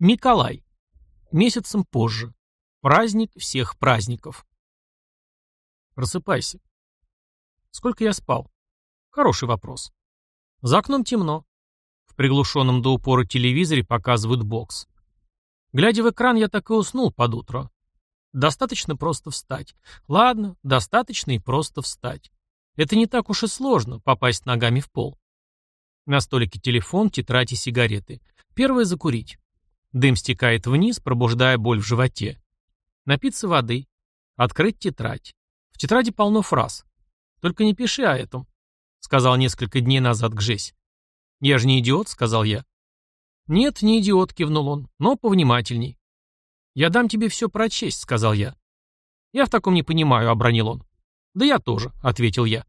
Миколай. Месяцем позже. Праздник всех праздников. Просыпайся. Сколько я спал? Хороший вопрос. За окном темно. В приглушенном до упора телевизоре показывают бокс. Глядя в экран, я так и уснул под утро. Достаточно просто встать. Ладно, достаточно и просто встать. Это не так уж и сложно, попасть ногами в пол. На столике телефон, тетрадь и сигареты. Первое — закурить. Дым стекает вниз, пробуждая боль в животе. Напиться воды. Открыть тетрадь. В тетради полно фраз. Только не пиши о этом, сказал несколько дней назад Гжесь. Я же не идиот, сказал я. Нет, не идиот, кивнул он, но повнимательней. Я дам тебе все прочесть, сказал я. Я в таком не понимаю, обронил он. Да я тоже, ответил я.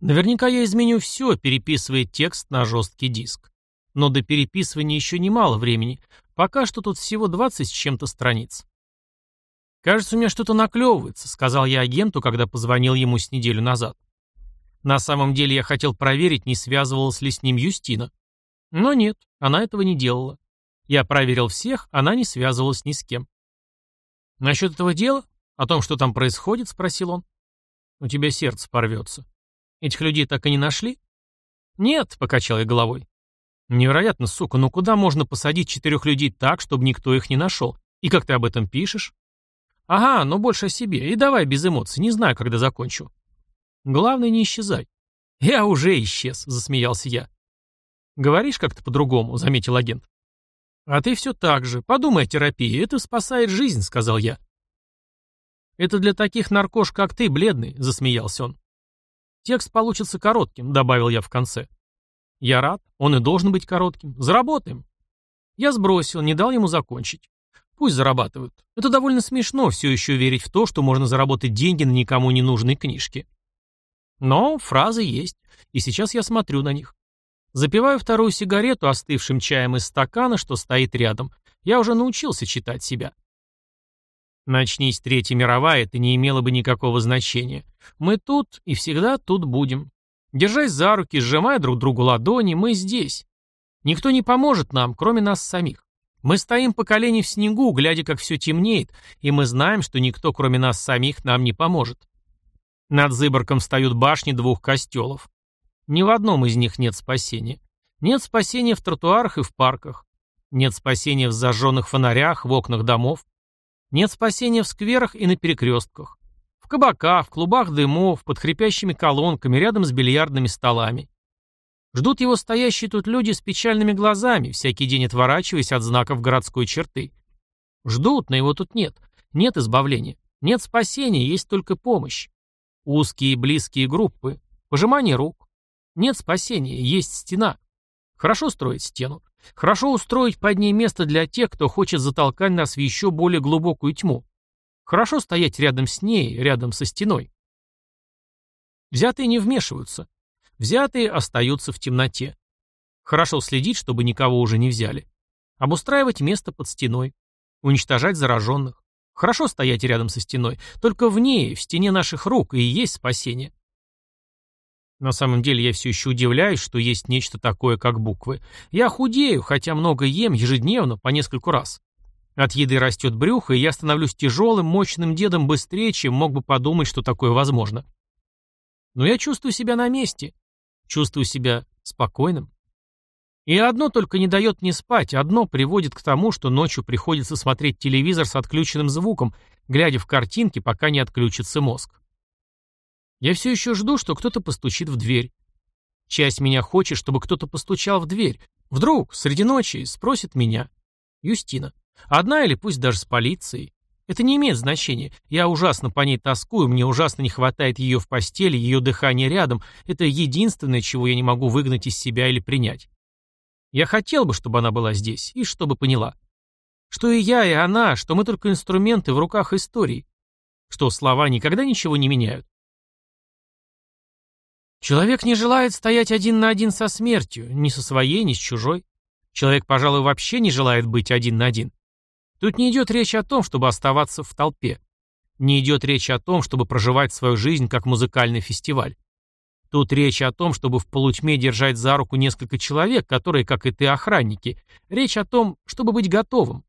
Наверняка я изменю все, переписывая текст на жесткий диск. Но до переписывания еще немало времени. Пока что тут всего 20 с чем-то страниц. «Кажется, у меня что-то наклевывается», — сказал я агенту, когда позвонил ему с неделю назад. На самом деле я хотел проверить, не связывалась ли с ним Юстина. Но нет, она этого не делала. Я проверил всех, она не связывалась ни с кем. «Насчет этого дела? О том, что там происходит?» — спросил он. «У тебя сердце порвется. Этих людей так и не нашли?» «Нет», — покачал я головой. «Невероятно, сука, ну куда можно посадить четырех людей так, чтобы никто их не нашел? И как ты об этом пишешь?» «Ага, но больше о себе. И давай без эмоций, не знаю, когда закончу». «Главное, не исчезай». «Я уже исчез», — засмеялся я. «Говоришь как-то по-другому», — заметил агент. «А ты все так же. Подумай о терапии. Это спасает жизнь», — сказал я. «Это для таких наркош, как ты, бледный», — засмеялся он. «Текст получится коротким», — добавил я в конце. «Я рад. Он и должен быть коротким. Заработаем». Я сбросил, не дал ему закончить. Пусть зарабатывают. Это довольно смешно все еще верить в то, что можно заработать деньги на никому не нужной книжке. Но фразы есть, и сейчас я смотрю на них. Запиваю вторую сигарету остывшим чаем из стакана, что стоит рядом. Я уже научился читать себя. Начнись Третья мировая, это не имело бы никакого значения. Мы тут и всегда тут будем. Держась за руки, сжимая друг другу ладони, мы здесь. Никто не поможет нам, кроме нас самих. Мы стоим по колени в снегу, глядя, как все темнеет, и мы знаем, что никто, кроме нас самих, нам не поможет. Над Зыборком встают башни двух костелов. Ни в одном из них нет спасения. Нет спасения в тротуарах и в парках. Нет спасения в зажженных фонарях, в окнах домов. Нет спасения в скверах и на перекрестках. В кабаках, в клубах дымов, под хрипящими колонками, рядом с бильярдными столами. Ждут его стоящие тут люди с печальными глазами, всякий день отворачиваясь от знаков городской черты. Ждут, но его тут нет. Нет избавления. Нет спасения, есть только помощь. Узкие и близкие группы. Пожимание рук. Нет спасения, есть стена. Хорошо строить стену. Хорошо устроить под ней место для тех, кто хочет затолкать нас в еще более глубокую тьму. Хорошо стоять рядом с ней, рядом со стеной. Взятые не вмешиваются. Взятые остаются в темноте. Хорошо следить, чтобы никого уже не взяли. Обустраивать место под стеной. Уничтожать зараженных. Хорошо стоять рядом со стеной. Только в ней, в стене наших рук, и есть спасение. На самом деле я все еще удивляюсь, что есть нечто такое, как буквы. Я худею, хотя много ем ежедневно, по нескольку раз. От еды растет брюхо, и я становлюсь тяжелым, мощным дедом быстрее, чем мог бы подумать, что такое возможно. Но я чувствую себя на месте. Чувствую себя спокойным. И одно только не дает мне спать, одно приводит к тому, что ночью приходится смотреть телевизор с отключенным звуком, глядя в картинки, пока не отключится мозг. Я все еще жду, что кто-то постучит в дверь. Часть меня хочет, чтобы кто-то постучал в дверь. Вдруг, среди ночи, спросит меня. Юстина. Одна или пусть даже с полицией. Это не имеет значения. Я ужасно по ней тоскую, мне ужасно не хватает ее в постели, ее дыхания рядом. Это единственное, чего я не могу выгнать из себя или принять. Я хотел бы, чтобы она была здесь, и чтобы поняла. Что и я, и она, что мы только инструменты в руках истории. Что слова никогда ничего не меняют. Человек не желает стоять один на один со смертью, ни со своей, ни с чужой. Человек, пожалуй, вообще не желает быть один на один. Тут не идет речь о том, чтобы оставаться в толпе. Не идет речь о том, чтобы проживать свою жизнь как музыкальный фестиваль. Тут речь о том, чтобы в полутьме держать за руку несколько человек, которые, как и ты, охранники. Речь о том, чтобы быть готовым.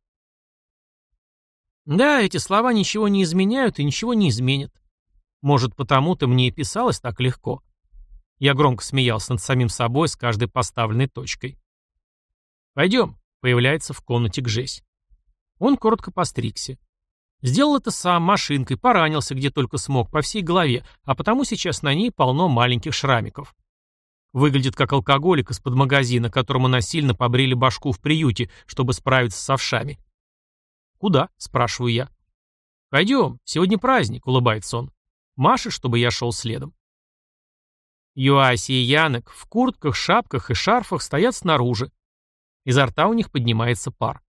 Да, эти слова ничего не изменяют и ничего не изменят. Может, потому-то мне и писалось так легко. Я громко смеялся над самим собой с каждой поставленной точкой. «Пойдем», — появляется в комнате Гжесь. Он коротко постригся. Сделал это сам, машинкой, поранился где только смог, по всей голове, а потому сейчас на ней полно маленьких шрамиков. Выглядит как алкоголик из-под магазина, которому насильно побрили башку в приюте, чтобы справиться с овшами. «Куда?» — спрашиваю я. «Пойдем, сегодня праздник», — улыбается он. Машет, чтобы я шел следом. Юаси и Янок в куртках, шапках и шарфах стоят снаружи. Изо рта у них поднимается пар.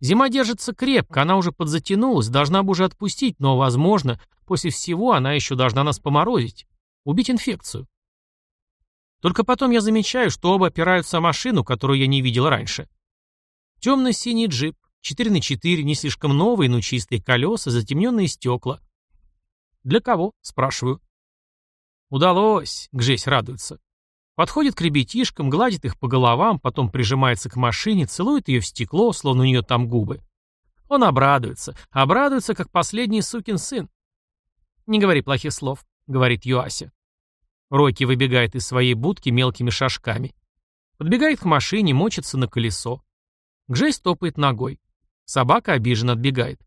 Зима держится крепко, она уже подзатянулась, должна бы уже отпустить, но, возможно, после всего она еще должна нас поморозить, убить инфекцию. Только потом я замечаю, что оба опираются о машину, которую я не видел раньше. Темно-синий джип, 4 на 4, не слишком новый, но чистые колеса, затемненные стекла. «Для кого?» — спрашиваю. «Удалось», — Гжесь радуется. Подходит к ребятишкам, гладит их по головам, потом прижимается к машине, целует ее в стекло, словно у нее там губы. Он обрадуется, обрадуется, как последний сукин сын. «Не говори плохих слов», — говорит Юася. Рокки выбегает из своей будки мелкими шажками. Подбегает к машине, мочится на колесо. Гжесь топает ногой. Собака обиженно отбегает.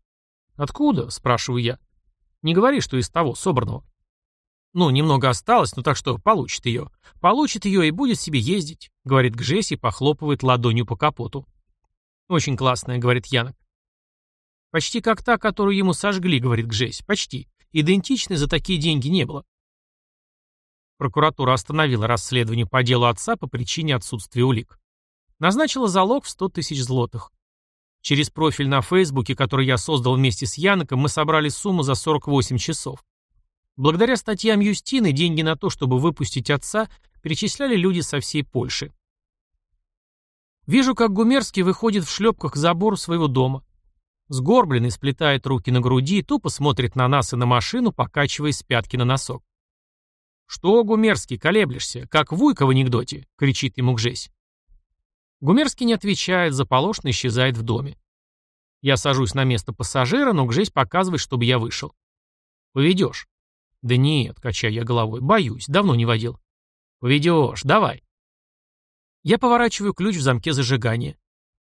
«Откуда?» — спрашиваю я. «Не говори, что из того, собранного». Ну, немного осталось, но так что получит ее. Получит ее и будет себе ездить, говорит Гжесь похлопывает ладонью по капоту. Очень классная, говорит Янок. Почти как та, которую ему сожгли, говорит Гжесь. Почти. Идентичной за такие деньги не было. Прокуратура остановила расследование по делу отца по причине отсутствия улик. Назначила залог в 100 тысяч злотых. Через профиль на Фейсбуке, который я создал вместе с Яноком, мы собрали сумму за 48 часов. Благодаря статьям Юстины деньги на то, чтобы выпустить отца, перечисляли люди со всей Польши. Вижу, как Гумерский выходит в шлепках к забору своего дома. Сгорбленный, сплетает руки на груди, тупо смотрит на нас и на машину, покачиваясь с пятки на носок. «Что, Гумерский, колеблешься? Как вуйка в анекдоте!» — кричит ему Гжесь. Гумерский не отвечает, заполошно исчезает в доме. Я сажусь на место пассажира, но Гжесь показывает, чтобы я вышел. «Поведешь». «Да нет», — качаю я головой, — «боюсь, давно не водил». «Поведешь, давай». Я поворачиваю ключ в замке зажигания.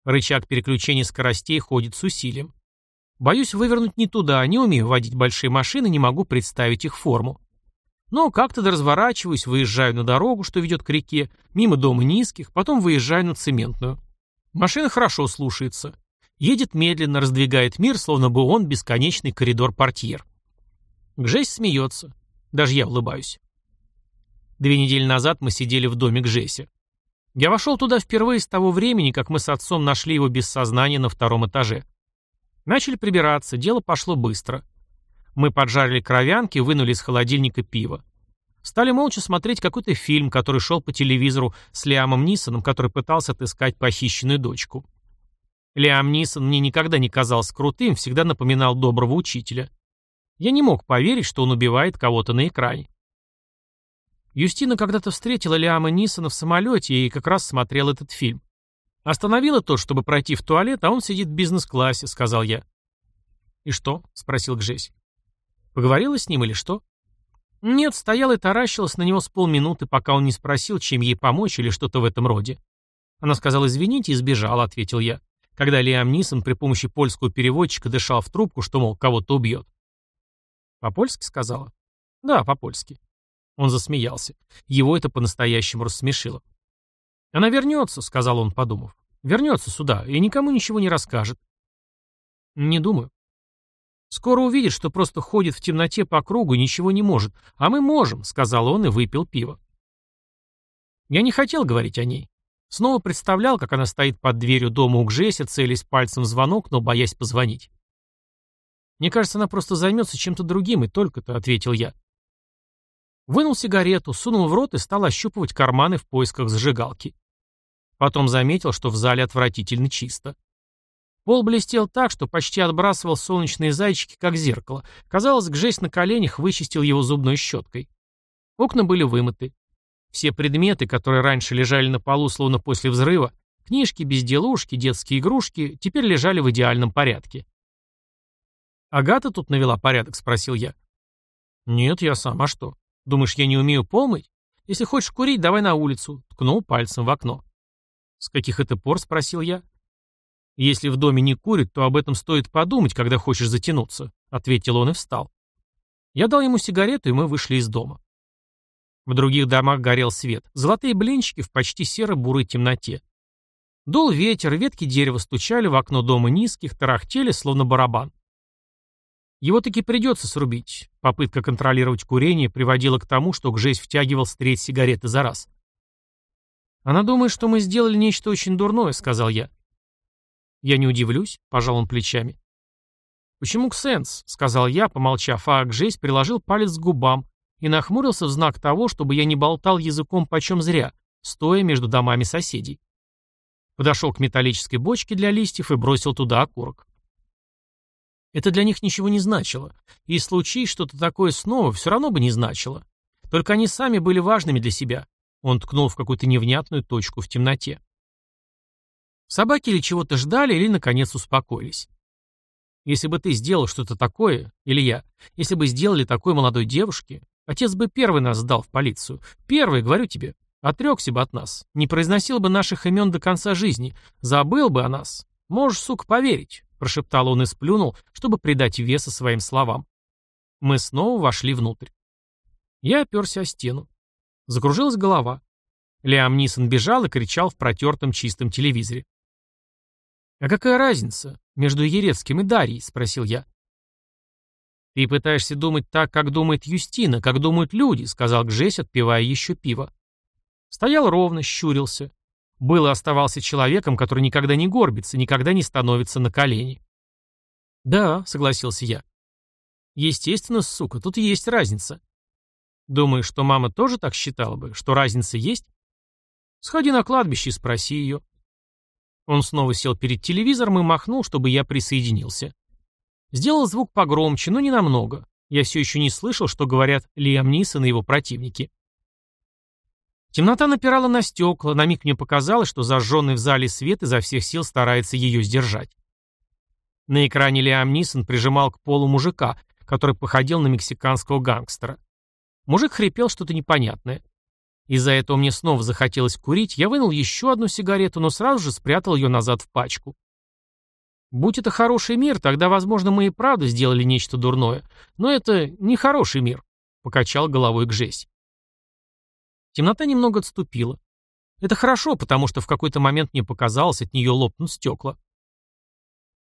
Рычаг переключения скоростей ходит с усилием. Боюсь вывернуть не туда, не умею водить большие машины, не могу представить их форму. Но как-то разворачиваюсь, выезжаю на дорогу, что ведет к реке, мимо дома низких, потом выезжаю на цементную. Машина хорошо слушается. Едет медленно, раздвигает мир, словно бы он бесконечный коридор-портьер. Гжесь смеется. Даже я улыбаюсь. Две недели назад мы сидели в доме Гжеся. Я вошел туда впервые с того времени, как мы с отцом нашли его без сознания на втором этаже. Начали прибираться, дело пошло быстро. Мы поджарили кровянки, вынули из холодильника пиво. Стали молча смотреть какой-то фильм, который шел по телевизору с Лиамом Нисоном, который пытался отыскать похищенную дочку. Лиам Нисон мне никогда не казался крутым, всегда напоминал доброго учителя. Я не мог поверить, что он убивает кого-то на экране. Юстина когда-то встретила Лиама Нисона в самолете и как раз смотрел этот фильм. Остановила то, чтобы пройти в туалет, а он сидит в бизнес-классе, сказал я. «И что?» — спросил Гжесь. «Поговорила с ним или что?» «Нет, стояла и таращилась на него с полминуты, пока он не спросил, чем ей помочь или что-то в этом роде. Она сказала «извините» и сбежала, — ответил я, когда Лиам Нисон при помощи польского переводчика дышал в трубку, что, мол, кого-то убьет. «По-польски?» — сказала. «Да, по-польски». Он засмеялся. Его это по-настоящему рассмешило. «Она вернется», — сказал он, подумав. «Вернется сюда и никому ничего не расскажет». «Не думаю». «Скоро увидит, что просто ходит в темноте по кругу и ничего не может. А мы можем», — сказал он и выпил пиво. Я не хотел говорить о ней. Снова представлял, как она стоит под дверью дома у Гжеся, целясь пальцем в звонок, но боясь позвонить. Мне кажется, она просто займется чем-то другим, и только-то», — ответил я. Вынул сигарету, сунул в рот и стал ощупывать карманы в поисках зажигалки. Потом заметил, что в зале отвратительно чисто. Пол блестел так, что почти отбрасывал солнечные зайчики, как зеркало. Казалось, Гжесь на коленях вычистил его зубной щеткой. Окна были вымыты. Все предметы, которые раньше лежали на полу словно после взрыва, книжки, безделушки, детские игрушки, теперь лежали в идеальном порядке. «Агата тут навела порядок?» — спросил я. «Нет, я сам. А что? Думаешь, я не умею пол Если хочешь курить, давай на улицу», — ткнул пальцем в окно. «С каких это пор?» — спросил я. «Если в доме не курят, то об этом стоит подумать, когда хочешь затянуться», — ответил он и встал. Я дал ему сигарету, и мы вышли из дома. В других домах горел свет, золотые блинчики в почти серо-бурой темноте. Дул ветер, ветки дерева стучали в окно дома низких, тарахтели, словно барабан. Его таки придется срубить. Попытка контролировать курение приводила к тому, что Гжесь втягивал с треть сигареты за раз. «Она думает, что мы сделали нечто очень дурное», — сказал я. «Я не удивлюсь», — пожал он плечами. «Почему Ксенс?» — сказал я, помолчав, а Гжесь приложил палец к губам и нахмурился в знак того, чтобы я не болтал языком почем зря, стоя между домами соседей. Подошел к металлической бочке для листьев и бросил туда окурок. Это для них ничего не значило. И случись что-то такое снова, все равно бы не значило. Только они сами были важными для себя. Он ткнул в какую-то невнятную точку в темноте. Собаки или чего-то ждали, или, наконец, успокоились. Если бы ты сделал что-то такое, или я, если бы сделали такой молодой девушке, отец бы первый нас сдал в полицию. Первый, говорю тебе, отрекся бы от нас, не произносил бы наших имен до конца жизни, забыл бы о нас. Можешь, сука, поверить. — прошептал он и сплюнул, чтобы придать веса своим словам. Мы снова вошли внутрь. Я оперся о стену. Закружилась голова. Лиам Нисон бежал и кричал в протертом чистом телевизоре. «А какая разница между Ерецким и Дарьей?» — спросил я. «Ты пытаешься думать так, как думает Юстина, как думают люди», — сказал Гжесь, отпивая еще пиво. Стоял ровно, щурился. Был и оставался человеком, который никогда не горбится, никогда не становится на колени. «Да», — согласился я. «Естественно, сука, тут есть разница». «Думаешь, что мама тоже так считала бы, что разница есть?» «Сходи на кладбище и спроси ее». Он снова сел перед телевизором и махнул, чтобы я присоединился. Сделал звук погромче, но не намного. Я все еще не слышал, что говорят Лиам Нисон и его противники. Темнота напирала на стекла, на миг мне показалось, что зажженный в зале свет изо всех сил старается ее сдержать. На экране Лиам Нисон прижимал к полу мужика, который походил на мексиканского гангстера. Мужик хрипел что-то непонятное. Из-за этого мне снова захотелось курить, я вынул еще одну сигарету, но сразу же спрятал ее назад в пачку. Будь это хороший мир, тогда, возможно, мы и правда сделали нечто дурное. Но это не хороший мир, — покачал головой Гжесь. Темнота немного отступила. Это хорошо, потому что в какой-то момент мне показалось, от нее лопнут стекла.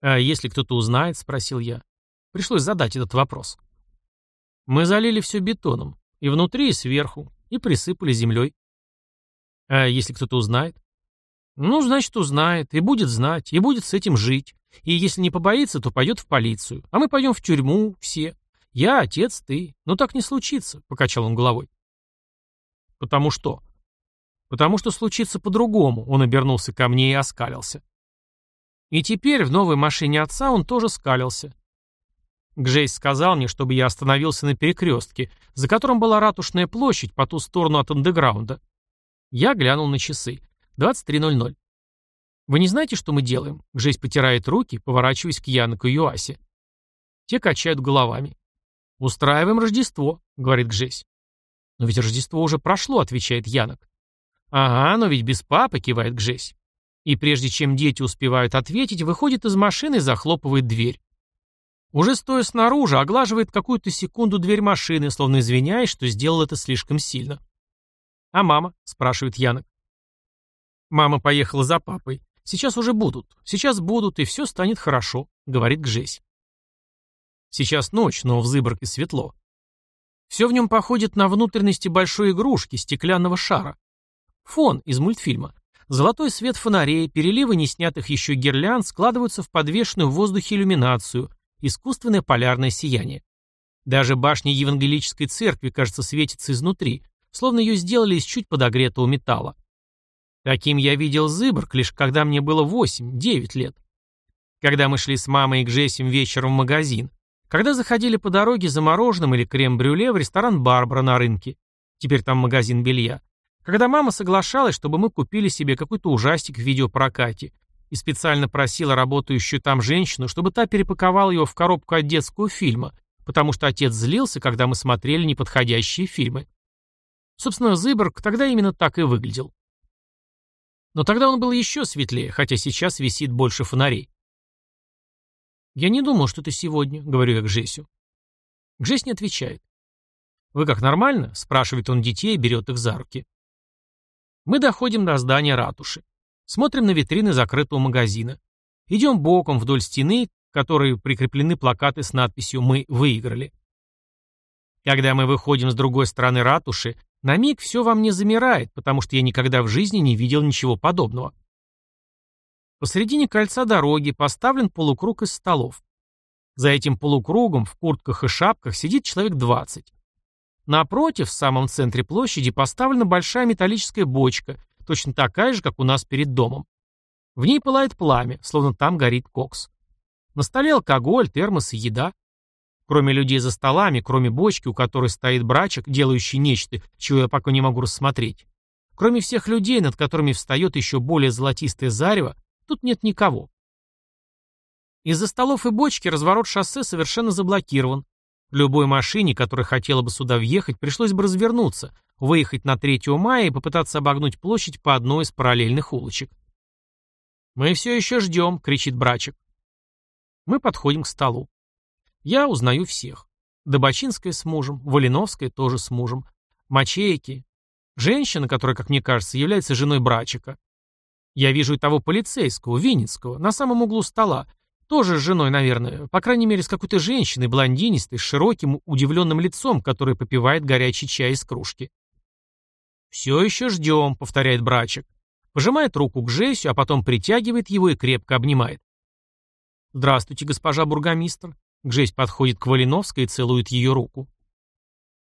«А если кто-то узнает?» — спросил я. Пришлось задать этот вопрос. Мы залили все бетоном, и внутри, и сверху, и присыпали землей. А если кто-то узнает? Ну, значит, узнает, и будет знать, и будет с этим жить. И если не побоится, то пойдет в полицию. А мы пойдем в тюрьму, все. Я, отец, ты. Но так не случится, — покачал он головой. Потому что? Потому что случится по-другому, он обернулся ко мне и оскалился. И теперь в новой машине отца он тоже скалился. Гжейс сказал мне, чтобы я остановился на перекрестке, за которым была ратушная площадь по ту сторону от андеграунда. Я глянул на часы. 23.00. «Вы не знаете, что мы делаем?» Гжейс потирает руки, поворачиваясь к Яноку и Юасе. Те качают головами. «Устраиваем Рождество», — говорит Гжесь. «Но ведь Рождество уже прошло», — отвечает Янок. «Ага, но ведь без папы», — кивает Гжесь. И прежде чем дети успевают ответить, выходит из машины и захлопывает дверь. Уже стоя снаружи, оглаживает какую-то секунду дверь машины, словно извиняясь, что сделал это слишком сильно. «А мама?» — спрашивает Янок. «Мама поехала за папой. Сейчас уже будут. Сейчас будут, и все станет хорошо», — говорит Гжесь. Сейчас ночь, но в Зыборке светло. Все в нем походит на внутренности большой игрушки, стеклянного шара. Фон из мультфильма. Золотой свет фонарей, переливы неснятых еще гирлянд складываются в подвешенную в воздухе иллюминацию, искусственное полярное сияние. Даже башня Евангелической церкви, кажется, светится изнутри, словно ее сделали из чуть подогретого металла. Таким я видел Зыборг, лишь когда мне было 8-9 лет. Когда мы шли с мамой и Гжесем вечером в магазин, когда заходили по дороге за мороженым или крем-брюле в ресторан «Барбара» на рынке, теперь там магазин белья, когда мама соглашалась, чтобы мы купили себе какой-то ужастик в видеопрокате и специально просила работающую там женщину, чтобы та перепаковала его в коробку от детского фильма, потому что отец злился, когда мы смотрели неподходящие фильмы. Собственно, Зыборг тогда именно так и выглядел. Но тогда он был еще светлее, хотя сейчас висит больше фонарей. «Я не думал, что это сегодня», — говорю я к Жесю. Гжесь не отвечает. «Вы как, нормально?» — спрашивает он детей и берет их за руки. Мы доходим до здания ратуши. Смотрим на витрины закрытого магазина. Идем боком вдоль стены, к которой прикреплены плакаты с надписью «Мы выиграли». Когда мы выходим с другой стороны ратуши, на миг все во мне замирает, потому что я никогда в жизни не видел ничего подобного. Посредине кольца дороги поставлен полукруг из столов. За этим полукругом в куртках и шапках сидит человек 20. Напротив, в самом центре площади, поставлена большая металлическая бочка, точно такая же, как у нас перед домом. В ней пылает пламя, словно там горит кокс. На столе алкоголь, термос и еда. Кроме людей за столами, кроме бочки, у которой стоит брачек, делающий нечто, чего я пока не могу рассмотреть, кроме всех людей, над которыми встает еще более золотистое зарево, тут нет никого. Из-за столов и бочки разворот шоссе совершенно заблокирован. Любой машине, которая хотела бы сюда въехать, пришлось бы развернуться, выехать на 3 мая и попытаться обогнуть площадь по одной из параллельных улочек. «Мы все еще ждем», — кричит брачек. Мы подходим к столу. Я узнаю всех. Добочинская с мужем, Валиновская тоже с мужем, Мачейки, женщина, которая, как мне кажется, является женой Брачика. Я вижу и того полицейского, Винницкого, на самом углу стола, тоже с женой, наверное, по крайней мере, с какой-то женщиной, блондинистой, с широким, удивленным лицом, которая попивает горячий чай из кружки. «Все еще ждем», — повторяет Брачик. Пожимает руку к Жесю, а потом притягивает его и крепко обнимает. «Здравствуйте, госпожа бургомистр», Гжесь подходит к Валиновской и целует ее руку.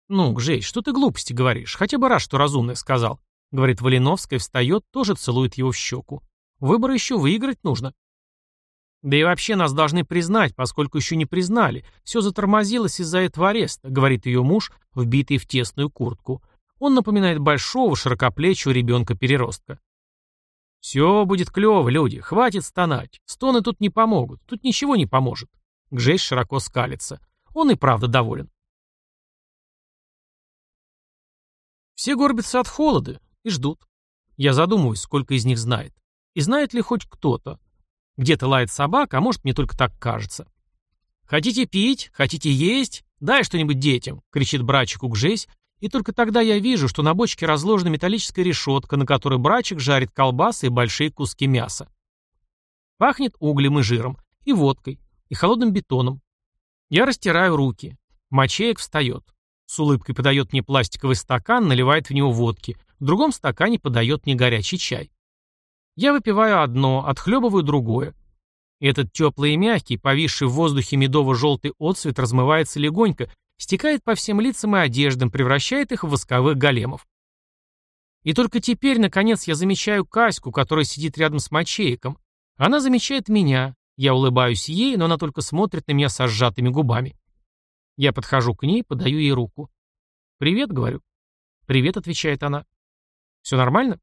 «Ну, Гжесь, что ты глупости говоришь? Хотя бы раз, что разумное сказал», — говорит Валиновская, встает, тоже целует его в щеку. «Выборы еще выиграть нужно». «Да и вообще нас должны признать, поскольку еще не признали. Все затормозилось из-за этого ареста», — говорит ее муж, вбитый в тесную куртку. Он напоминает большого, широкоплечего ребенка-переростка. «Все будет клево, люди, хватит стонать. Стоны тут не помогут, тут ничего не поможет. Гжесь широко скалится. Он и правда доволен. Все горбятся от холода и ждут. Я задумываюсь, сколько из них знает. И знает ли хоть кто-то? Где-то лает собака, а может, мне только так кажется. «Хотите пить? Хотите есть? Дай что-нибудь детям!» — кричит братчику Гжесь, и только тогда я вижу, что на бочке разложена металлическая решетка, на которой братчик жарит колбасы и большие куски мяса. Пахнет углем и жиром, и водкой, и холодным бетоном. Я растираю руки. Мачеек встает. С улыбкой подает мне пластиковый стакан, наливает в него водки. В другом стакане подает мне горячий чай. Я выпиваю одно, отхлебываю другое. Этот теплый и мягкий, повисший в воздухе медово-желтый отцвет размывается легонько, стекает по всем лицам и одеждам, превращает их в восковых големов. И только теперь, наконец, я замечаю Каську, которая сидит рядом с Мачеиком. Она замечает меня, я улыбаюсь ей, но она только смотрит на меня со сжатыми губами. Я подхожу к ней, подаю ей руку. «Привет», — говорю. «Привет», — отвечает она. «Все нормально?»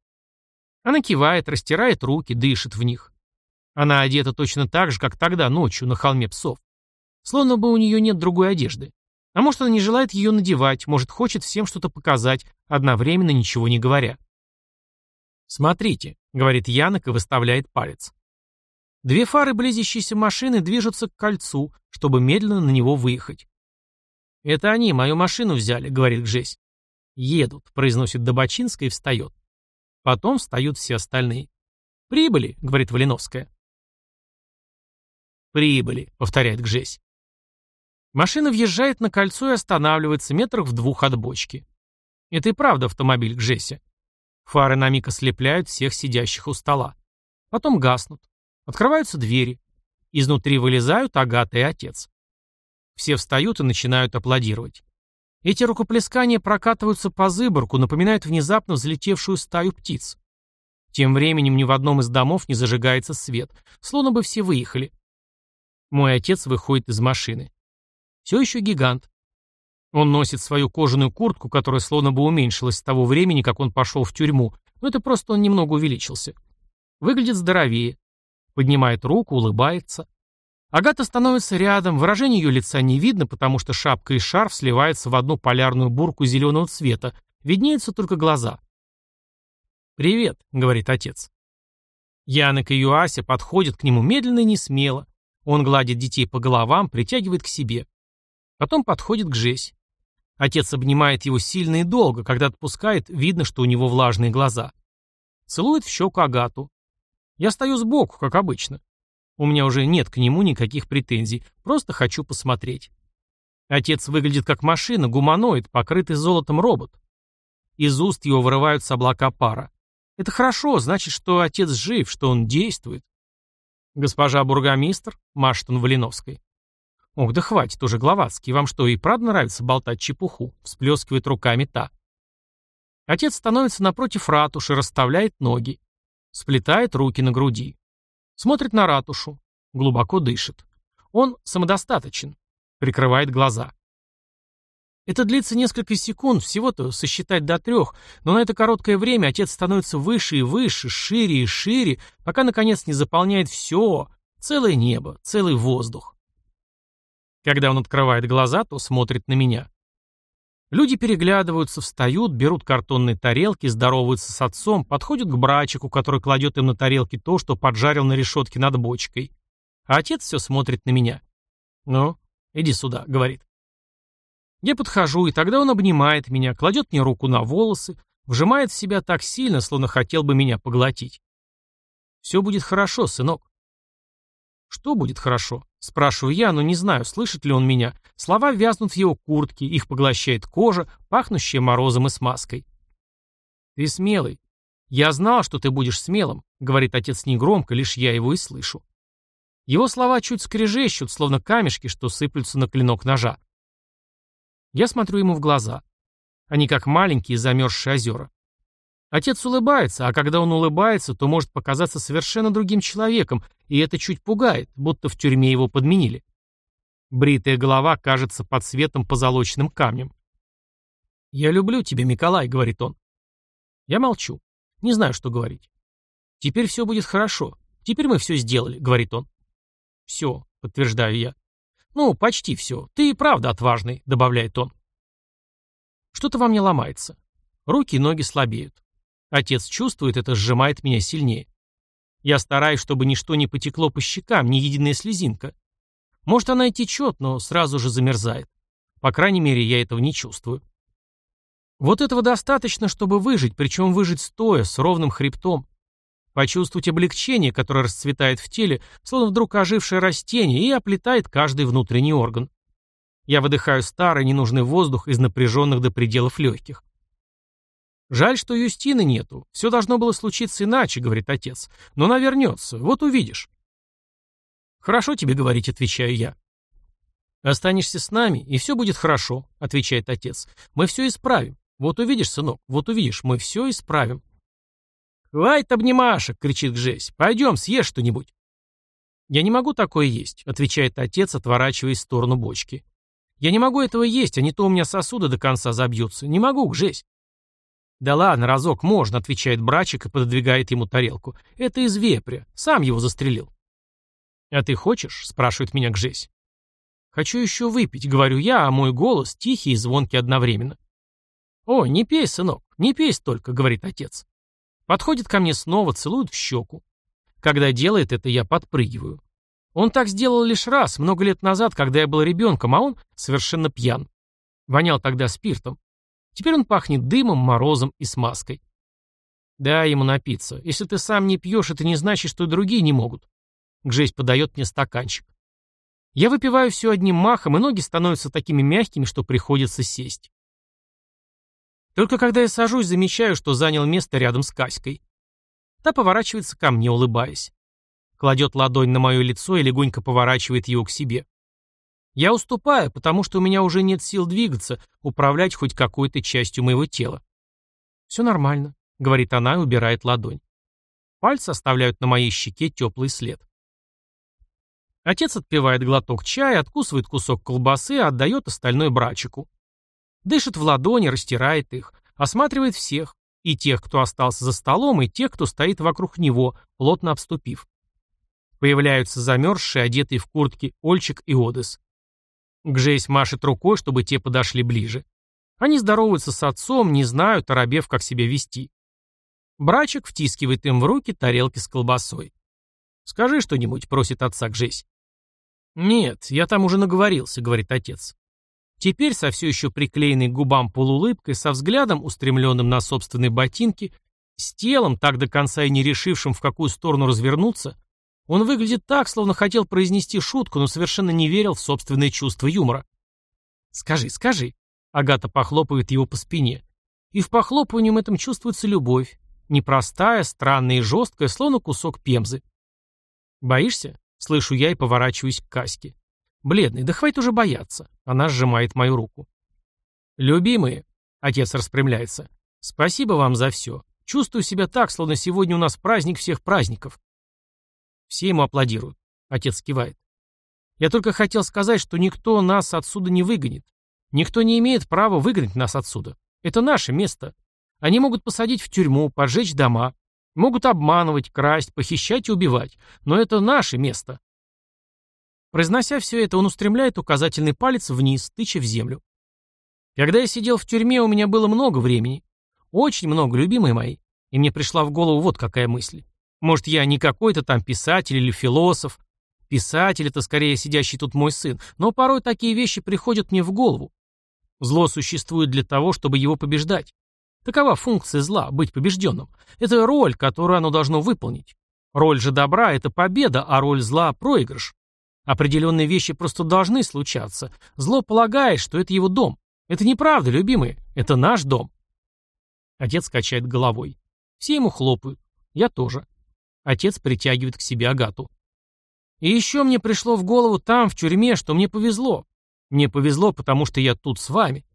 Она кивает, растирает руки, дышит в них. Она одета точно так же, как тогда, ночью, на холме псов. Словно бы у нее нет другой одежды. А может, она не желает ее надевать, может, хочет всем что-то показать, одновременно ничего не говоря. «Смотрите», — говорит Янок и выставляет палец. Две фары близящейся машины движутся к кольцу, чтобы медленно на него выехать. «Это они мою машину взяли», — говорит Гжесь. «Едут», — произносит Добочинская и встает. Потом встают все остальные. «Прибыли», — говорит Валиновская. «Прибыли», — повторяет Гжесь. Машина въезжает на кольцо и останавливается метрах в двух от бочки. Это и правда автомобиль Гжеся. Фары на миг ослепляют всех сидящих у стола. Потом гаснут. Открываются двери. Изнутри вылезают Агата и отец. Все встают и начинают аплодировать. Эти рукоплескания прокатываются по зыборку, напоминают внезапно взлетевшую стаю птиц. Тем временем ни в одном из домов не зажигается свет, словно бы все выехали. Мой отец выходит из машины. Все еще гигант. Он носит свою кожаную куртку, которая словно бы уменьшилась с того времени, как он пошел в тюрьму, но это просто он немного увеличился. Выглядит здоровее. Поднимает руку, улыбается. Агата становится рядом, выражение ее лица не видно, потому что шапка и шарф сливаются в одну полярную бурку зеленого цвета, виднеются только глаза. «Привет», — говорит отец. Янок и Юася подходят к нему медленно и не смело. Он гладит детей по головам, притягивает к себе. Потом подходит к Жесь. Отец обнимает его сильно и долго, когда отпускает, видно, что у него влажные глаза. Целует в щеку Агату. Я стою сбоку, как обычно. У меня уже нет к нему никаких претензий, просто хочу посмотреть. Отец выглядит как машина, гуманоид, покрытый золотом робот. Из уст его вырываются облака пара. Это хорошо, значит, что отец жив, что он действует. Госпожа бургомистр, машет он Валиновской. Ох, да хватит уже, Гловацкий, вам что, и правда нравится болтать чепуху? Всплескивает руками та. Отец становится напротив ратуши, расставляет ноги. Сплетает руки на груди. Смотрит на ратушу. Глубоко дышит. Он самодостаточен. Прикрывает глаза. Это длится несколько секунд, всего-то сосчитать до трех, но на это короткое время отец становится выше и выше, шире и шире, пока, наконец, не заполняет все, целое небо, целый воздух. Когда он открывает глаза, то смотрит на меня. Люди переглядываются, встают, берут картонные тарелки, здороваются с отцом, подходят к брачику, который кладет им на тарелки то, что поджарил на решетке над бочкой. А отец все смотрит на меня. «Ну, иди сюда», — говорит. Я подхожу, и тогда он обнимает меня, кладет мне руку на волосы, вжимает в себя так сильно, словно хотел бы меня поглотить. «Все будет хорошо, сынок». «Что будет хорошо?» — спрашиваю я, но не знаю, слышит ли он меня. Слова вязнут в его куртке, их поглощает кожа, пахнущая морозом и смазкой. «Ты смелый. Я знал, что ты будешь смелым», — говорит отец негромко, лишь я его и слышу. Его слова чуть скрежещут, словно камешки, что сыплются на клинок ножа. Я смотрю ему в глаза. Они как маленькие замерзшие озера. Отец улыбается, а когда он улыбается, то может показаться совершенно другим человеком, и это чуть пугает, будто в тюрьме его подменили. Бритая голова кажется под светом позолоченным камнем. «Я люблю тебя, Миколай», — говорит он. Я молчу. Не знаю, что говорить. «Теперь все будет хорошо. Теперь мы все сделали», — говорит он. «Все», — подтверждаю я. «Ну, почти все. Ты и правда отважный», — добавляет он. Что-то во мне ломается. Руки и ноги слабеют. Отец чувствует это, сжимает меня сильнее. Я стараюсь, чтобы ничто не потекло по щекам, ни единая слезинка. Может, она и течет, но сразу же замерзает. По крайней мере, я этого не чувствую. Вот этого достаточно, чтобы выжить, причем выжить стоя, с ровным хребтом. Почувствовать облегчение, которое расцветает в теле, словно вдруг ожившее растение, и оплетает каждый внутренний орган. Я выдыхаю старый, ненужный воздух из напряженных до пределов легких. «Жаль, что Юстины нету. Все должно было случиться иначе», — говорит отец. «Но она вернется. Вот увидишь». «Хорошо тебе говорить», — отвечаю я. «Останешься с нами, и все будет хорошо», — отвечает отец. «Мы все исправим. Вот увидишь, сынок, вот увидишь, мы все исправим». «Хватит обнимашек!» — кричит Гжесь. «Пойдем, съешь что-нибудь». «Я не могу такое есть», — отвечает отец, отворачиваясь в сторону бочки. «Я не могу этого есть, а не то у меня сосуды до конца забьются. Не могу, Гжесь». «Да ладно, разок можно», — отвечает брачик и пододвигает ему тарелку. «Это из вепря. Сам его застрелил». «А ты хочешь?» — спрашивает меня Гжесь. «Хочу еще выпить», — говорю я, а мой голос тихий и звонкий одновременно. «О, не пей, сынок, не пей столько», — говорит отец. Подходит ко мне снова, целует в щеку. Когда делает это, я подпрыгиваю. Он так сделал лишь раз, много лет назад, когда я был ребенком, а он совершенно пьян. Вонял тогда спиртом. Теперь он пахнет дымом, морозом и смазкой. Дай ему напиться. Если ты сам не пьешь, это не значит, что и другие не могут. Гжесь подает мне стаканчик. Я выпиваю все одним махом, и ноги становятся такими мягкими, что приходится сесть. Только когда я сажусь, замечаю, что занял место рядом с Каськой. Та поворачивается ко мне, улыбаясь. Кладет ладонь на мое лицо и легонько поворачивает его к себе. Я уступаю, потому что у меня уже нет сил двигаться, управлять хоть какой-то частью моего тела. «Все нормально», — говорит она и убирает ладонь. Пальцы оставляют на моей щеке теплый след. Отец отпивает глоток чая, откусывает кусок колбасы и отдает остальное брачику. Дышит в ладони, растирает их, осматривает всех, и тех, кто остался за столом, и тех, кто стоит вокруг него, плотно обступив. Появляются замерзшие, одетые в куртки Ольчик и Одес. Гжесь машет рукой, чтобы те подошли ближе. Они здороваются с отцом, не знают, оробев, как себя вести. Брачек втискивает им в руки тарелки с колбасой. «Скажи что-нибудь», — просит отца Гжесь. «Нет, я там уже наговорился», — говорит отец. Теперь, со все еще приклеенной к губам полуулыбкой, со взглядом, устремленным на собственные ботинки, с телом, так до конца и не решившим, в какую сторону развернуться, он выглядит так, словно хотел произнести шутку, но совершенно не верил в собственное чувство юмора. «Скажи, скажи», — Агата похлопывает его по спине. И в похлопывании этом чувствуется любовь, непростая, странная и жесткая, словно кусок пемзы. «Боишься?» — слышу я и поворачиваюсь к Каське. «Бледный, да хватит уже бояться». Она сжимает мою руку. «Любимые», — отец распрямляется, — «спасибо вам за все. Чувствую себя так, словно сегодня у нас праздник всех праздников». Все ему аплодируют. Отец кивает. «Я только хотел сказать, что никто нас отсюда не выгонит. Никто не имеет права выгнать нас отсюда. Это наше место. Они могут посадить в тюрьму, поджечь дома, Могут обманывать, красть, похищать и убивать. Но это наше место. Произнося все это, он устремляет указательный палец вниз, тыча в землю. Когда я сидел в тюрьме, у меня было много времени. Очень много, любимые мои. И мне пришла в голову вот какая мысль. Может, я не какой-то там писатель или философ. Писатель — это скорее сидящий тут мой сын. Но порой такие вещи приходят мне в голову. Зло существует для того, чтобы его побеждать. Такова функция зла – быть побежденным. Это роль, которую оно должно выполнить. Роль же добра – это победа, а роль зла – проигрыш. Определенные вещи просто должны случаться. Зло полагает, что это его дом. Это неправда, любимые. Это наш дом. Отец качает головой. Все ему хлопают. Я тоже. Отец притягивает к себе Агату. И еще мне пришло в голову там, в тюрьме, что мне повезло. Мне повезло, потому что я тут с вами.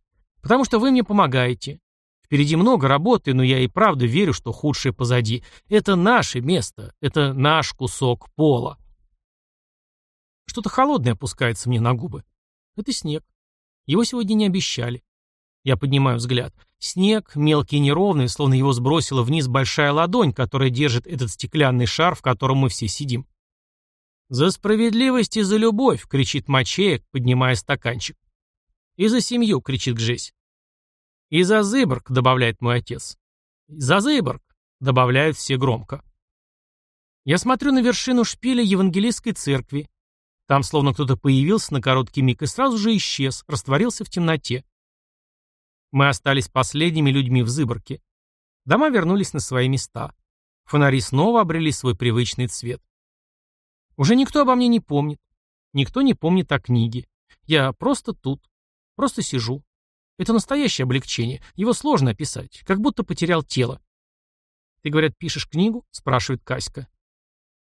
Потому что вы мне помогаете. Впереди много работы, но я и правда верю, что худшее позади. Это наше место, это наш кусок пола. Что-то холодное опускается мне на губы. Это снег. Его сегодня не обещали. Я поднимаю взгляд. Снег, мелкий и неровный, словно его сбросила вниз большая ладонь, которая держит этот стеклянный шар, в котором мы все сидим. «За справедливость и за любовь!» — кричит Мачеек, поднимая стаканчик. «И за семью!» — кричит Гжесь. «И за Зыборг», — добавляет мой отец. «За Зыборг», — добавляют все громко. Я смотрю на вершину шпиля Евангелистской церкви. Там словно кто-то появился на короткий миг и сразу же исчез, растворился в темноте. Мы остались последними людьми в Зыборке. Дома вернулись на свои места. Фонари снова обрели свой привычный цвет. Уже никто обо мне не помнит. Никто не помнит о книге. Я просто тут. Просто сижу. Это настоящее облегчение. Его сложно описать. Как будто потерял тело. «Ты, говорят, пишешь книгу?» — спрашивает Каська.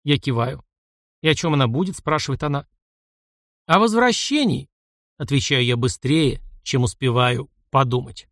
Я киваю. «И о чем она будет?» — спрашивает она. «О возвращении», — отвечаю я быстрее, чем успеваю подумать.